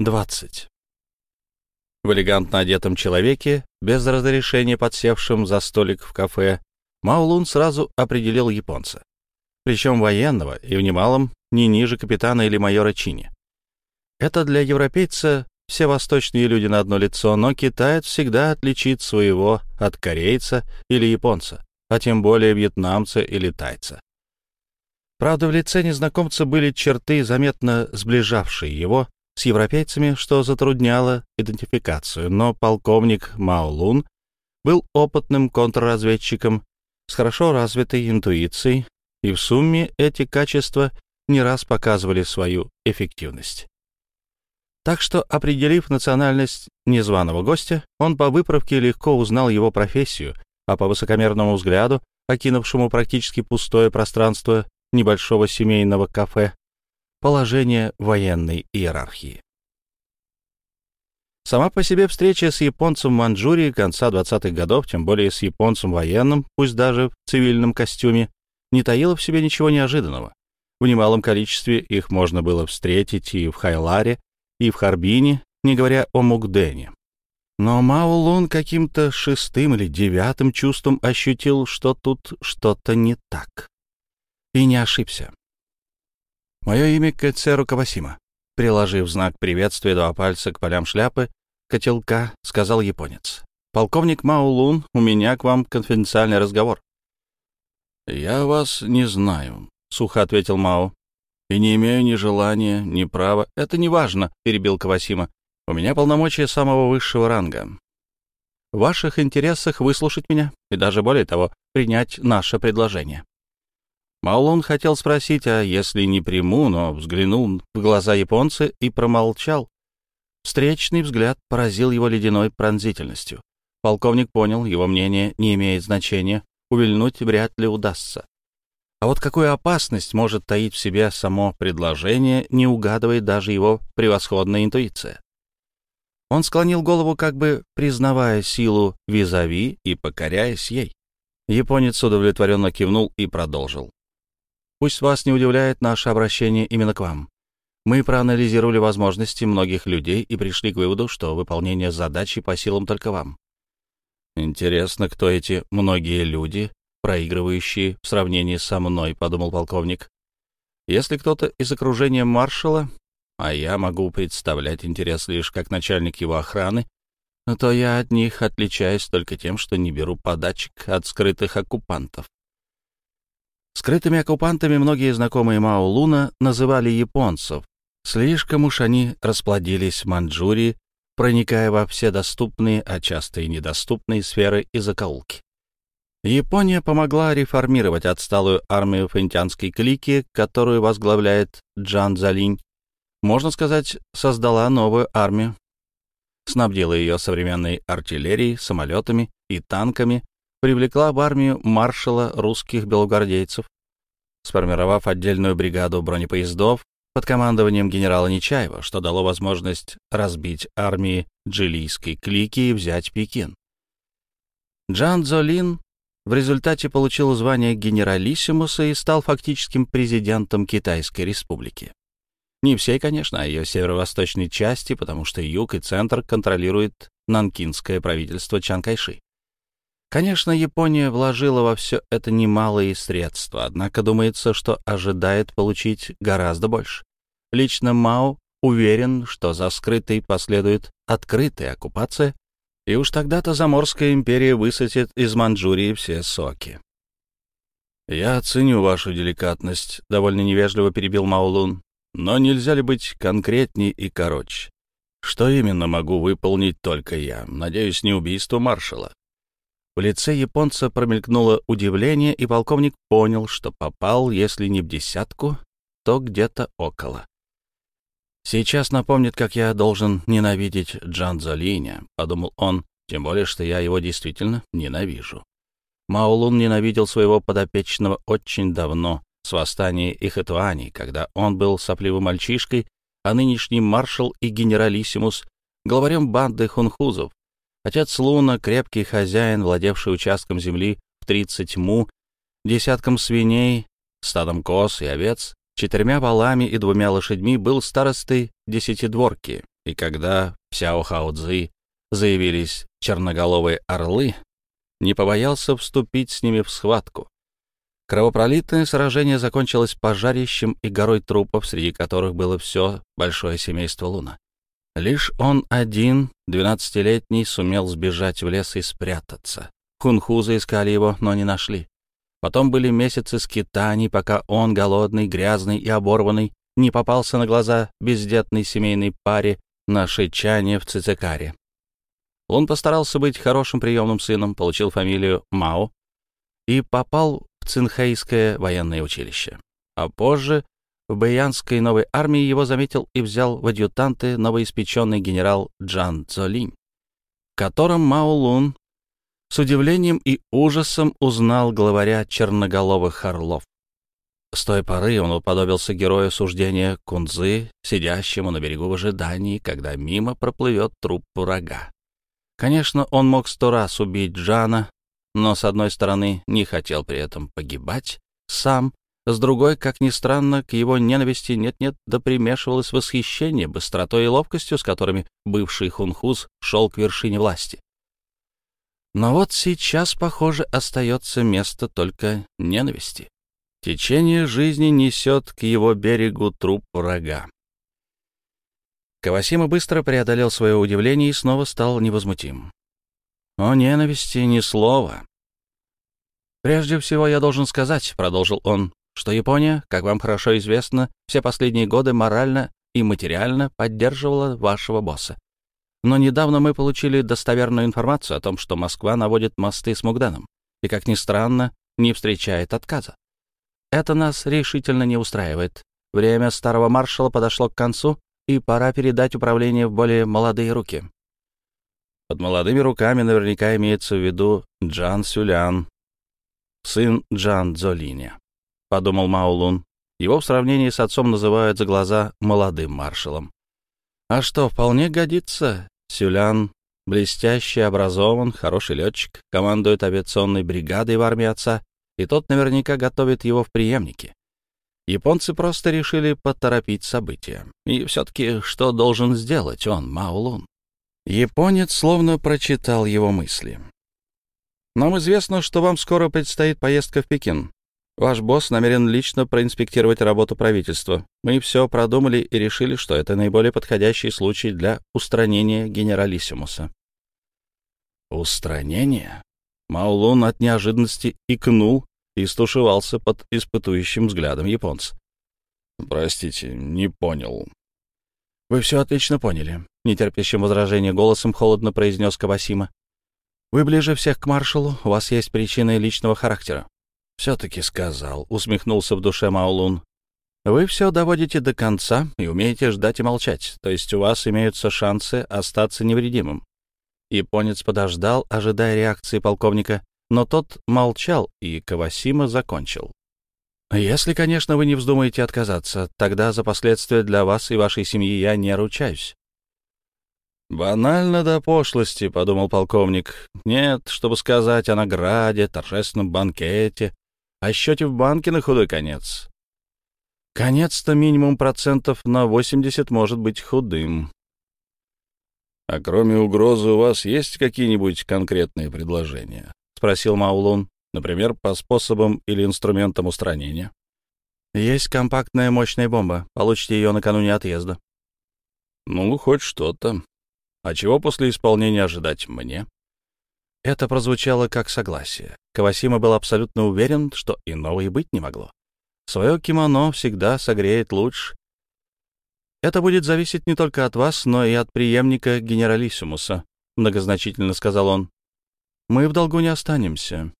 20. В элегантно одетом человеке, без разрешения подсевшем за столик в кафе, Маулун сразу определил японца. Причем военного и в немалом не ниже капитана или майора Чини. Это для европейца все восточные люди на одно лицо, но китаец всегда отличит своего от корейца или японца, а тем более вьетнамца или тайца. Правда, в лице незнакомца были черты, заметно сближавшие его с европейцами, что затрудняло идентификацию, но полковник Мао Лун был опытным контрразведчиком с хорошо развитой интуицией, и в сумме эти качества не раз показывали свою эффективность. Так что, определив национальность незваного гостя, он по выправке легко узнал его профессию, а по высокомерному взгляду, окинувшему практически пустое пространство небольшого семейного кафе, положение военной иерархии. Сама по себе встреча с японцем в Манчжурии конца 20-х годов, тем более с японцем военным, пусть даже в цивильном костюме, не таила в себе ничего неожиданного. В немалом количестве их можно было встретить и в Хайларе, и в Харбине, не говоря о Мукдене. Но Мао Лун каким-то шестым или девятым чувством ощутил, что тут что-то не так. И не ошибся. Мое имя Кэцеру Кавасима. Приложив знак приветствия два пальца к полям шляпы, котелка, сказал японец. «Полковник Мао Лун, у меня к вам конфиденциальный разговор». «Я вас не знаю», — сухо ответил Мао. «И не имею ни желания, ни права. Это не важно», — перебил Кавасима. «У меня полномочия самого высшего ранга. В ваших интересах выслушать меня и даже более того, принять наше предложение. Маулон хотел спросить, а если не приму, но взглянул в глаза японца и промолчал. Встречный взгляд поразил его ледяной пронзительностью. Полковник понял, его мнение не имеет значения, увильнуть вряд ли удастся. А вот какую опасность может таить в себе само предложение, не угадывает даже его превосходная интуиция. Он склонил голову, как бы признавая силу визави и покоряясь ей. Японец удовлетворенно кивнул и продолжил. Пусть вас не удивляет наше обращение именно к вам. Мы проанализировали возможности многих людей и пришли к выводу, что выполнение задачи по силам только вам. Интересно, кто эти многие люди, проигрывающие в сравнении со мной, подумал полковник. Если кто-то из окружения маршала, а я могу представлять интерес лишь как начальник его охраны, то я от них отличаюсь только тем, что не беру подачек от скрытых оккупантов. Скрытыми оккупантами многие знакомые Мао Луна называли японцев. Слишком уж они расплодились в Манчжурии, проникая во все доступные, а часто и недоступные сферы и закоулки. Япония помогла реформировать отсталую армию фэнтянской клики, которую возглавляет Джан Залинь. Можно сказать, создала новую армию. Снабдила ее современной артиллерией, самолетами и танками, привлекла в армию маршала русских белогвардейцев, сформировав отдельную бригаду бронепоездов под командованием генерала Нечаева, что дало возможность разбить армии джилийской клики и взять Пекин. Джан Золин в результате получил звание генералиссимуса и стал фактическим президентом Китайской республики. Не всей, конечно, а ее северо-восточной части, потому что юг и центр контролирует нанкинское правительство Чан Кайши. Конечно, Япония вложила во все это немалые средства, однако думается, что ожидает получить гораздо больше. Лично Мао уверен, что за скрытой последует открытая оккупация, и уж тогда-то Заморская империя высосет из Манчжурии все соки. «Я оценю вашу деликатность», — довольно невежливо перебил Маулун, «но нельзя ли быть конкретней и короче? Что именно могу выполнить только я? Надеюсь, не убийство маршала?» В лице японца промелькнуло удивление, и полковник понял, что попал, если не в десятку, то где-то около. «Сейчас напомнит, как я должен ненавидеть Джанзо Линя», — подумал он, тем более, что я его действительно ненавижу. Маулун ненавидел своего подопечного очень давно, с восстания Ихэтуани, когда он был сопливым мальчишкой, а нынешний маршал и генералиссимус — главарем банды хунхузов, Отец Луна, крепкий хозяин, владевший участком земли в 30 му, десятком свиней, стадом коз и овец, четырьмя валами и двумя лошадьми, был старостой десятидворки, И когда в Сяохао-Цзы заявились черноголовые орлы, не побоялся вступить с ними в схватку. Кровопролитное сражение закончилось пожарищем и горой трупов, среди которых было все большое семейство Луна. Лишь он один, двенадцатилетний, сумел сбежать в лес и спрятаться. Хунхузы искали его, но не нашли. Потом были месяцы скитаний, пока он, голодный, грязный и оборванный, не попался на глаза бездетной семейной паре на Шичане в Цицикаре. Он постарался быть хорошим приемным сыном, получил фамилию Мао и попал в Цинхайское военное училище. А позже в Баянской новой армии его заметил и взял в адъютанты новоиспеченный генерал Джан Цзолинь, в котором Мао Лун с удивлением и ужасом узнал главаря черноголовых орлов. С той поры он уподобился герою суждения Кунзы, сидящему на берегу в ожидании, когда мимо проплывет труп врага. Конечно, он мог сто раз убить Джана, но, с одной стороны, не хотел при этом погибать сам, с другой, как ни странно, к его ненависти нет-нет да примешивалось восхищение быстротой и ловкостью, с которыми бывший хунхуз шел к вершине власти. Но вот сейчас, похоже, остается место только ненависти. Течение жизни несет к его берегу труп врага. Кавасима быстро преодолел свое удивление и снова стал невозмутим. О ненависти ни слова. «Прежде всего я должен сказать», — продолжил он, «что Япония, как вам хорошо известно, все последние годы морально и материально поддерживала вашего босса. Но недавно мы получили достоверную информацию о том, что Москва наводит мосты с Мугданом и, как ни странно, не встречает отказа. Это нас решительно не устраивает. Время старого маршала подошло к концу, и пора передать управление в более молодые руки. Под молодыми руками наверняка имеется в виду Джан Сюлян, сын Джан Дзолиня, — подумал Маулун. Его в сравнении с отцом называют за глаза молодым маршалом. А что, вполне годится. Сюлян блестяще образован, хороший летчик, командует авиационной бригадой в армии отца, и тот наверняка готовит его в преемнике. Японцы просто решили поторопить события. И все-таки что должен сделать он, Маулун? Японец словно прочитал его мысли. «Нам известно, что вам скоро предстоит поездка в Пекин. Ваш босс намерен лично проинспектировать работу правительства. Мы все продумали и решили, что это наиболее подходящий случай для устранения генералиссимуса». «Устранение?» Маулун от неожиданности икнул и стушевался под испытующим взглядом японца. «Простите, не понял». «Вы все отлично поняли», — нетерпящим возражения голосом холодно произнес Кавасима. «Вы ближе всех к маршалу, у вас есть причины личного характера». «Все-таки сказал», — усмехнулся в душе Маулун. «Вы все доводите до конца и умеете ждать и молчать, то есть у вас имеются шансы остаться невредимым». Японец подождал, ожидая реакции полковника, но тот молчал, и Кавасима закончил. «Если, конечно, вы не вздумаете отказаться, тогда за последствия для вас и вашей семьи я не ручаюсь». «Банально до пошлости», — подумал полковник. «Нет, чтобы сказать о награде, торжественном банкете, о счете в банке на худой конец. Конец-то минимум процентов на 80 может быть худым». «А кроме угрозы у вас есть какие-нибудь конкретные предложения?» спросил Маулун. Например, по способам или инструментам устранения. Есть компактная мощная бомба. Получите ее накануне отъезда. Ну, хоть что-то. А чего после исполнения ожидать мне? Это прозвучало как согласие. Кавасима был абсолютно уверен, что иного и быть не могло. Свое кимоно всегда согреет лучше. Это будет зависеть не только от вас, но и от преемника генералиссимуса, многозначительно сказал он. Мы в долгу не останемся.